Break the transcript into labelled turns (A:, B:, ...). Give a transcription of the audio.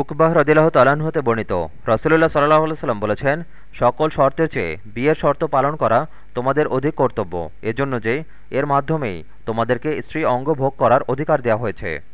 A: উকবাহ রদিল্লাহ তালান হতে বর্ণিত। রসুল্লাহ সাল্লাহ সাল্লাম বলেছেন, সকল শর্তের চেয়ে বিয়ের শর্ত পালন করা তোমাদের অধিক কর্তব্য। এজন্য যে, এর মাধ্যমেই তোমাদেরকে স্ত্রী অঙ্গ ভোগ করার অধিকার দেওয়া হয়েছে।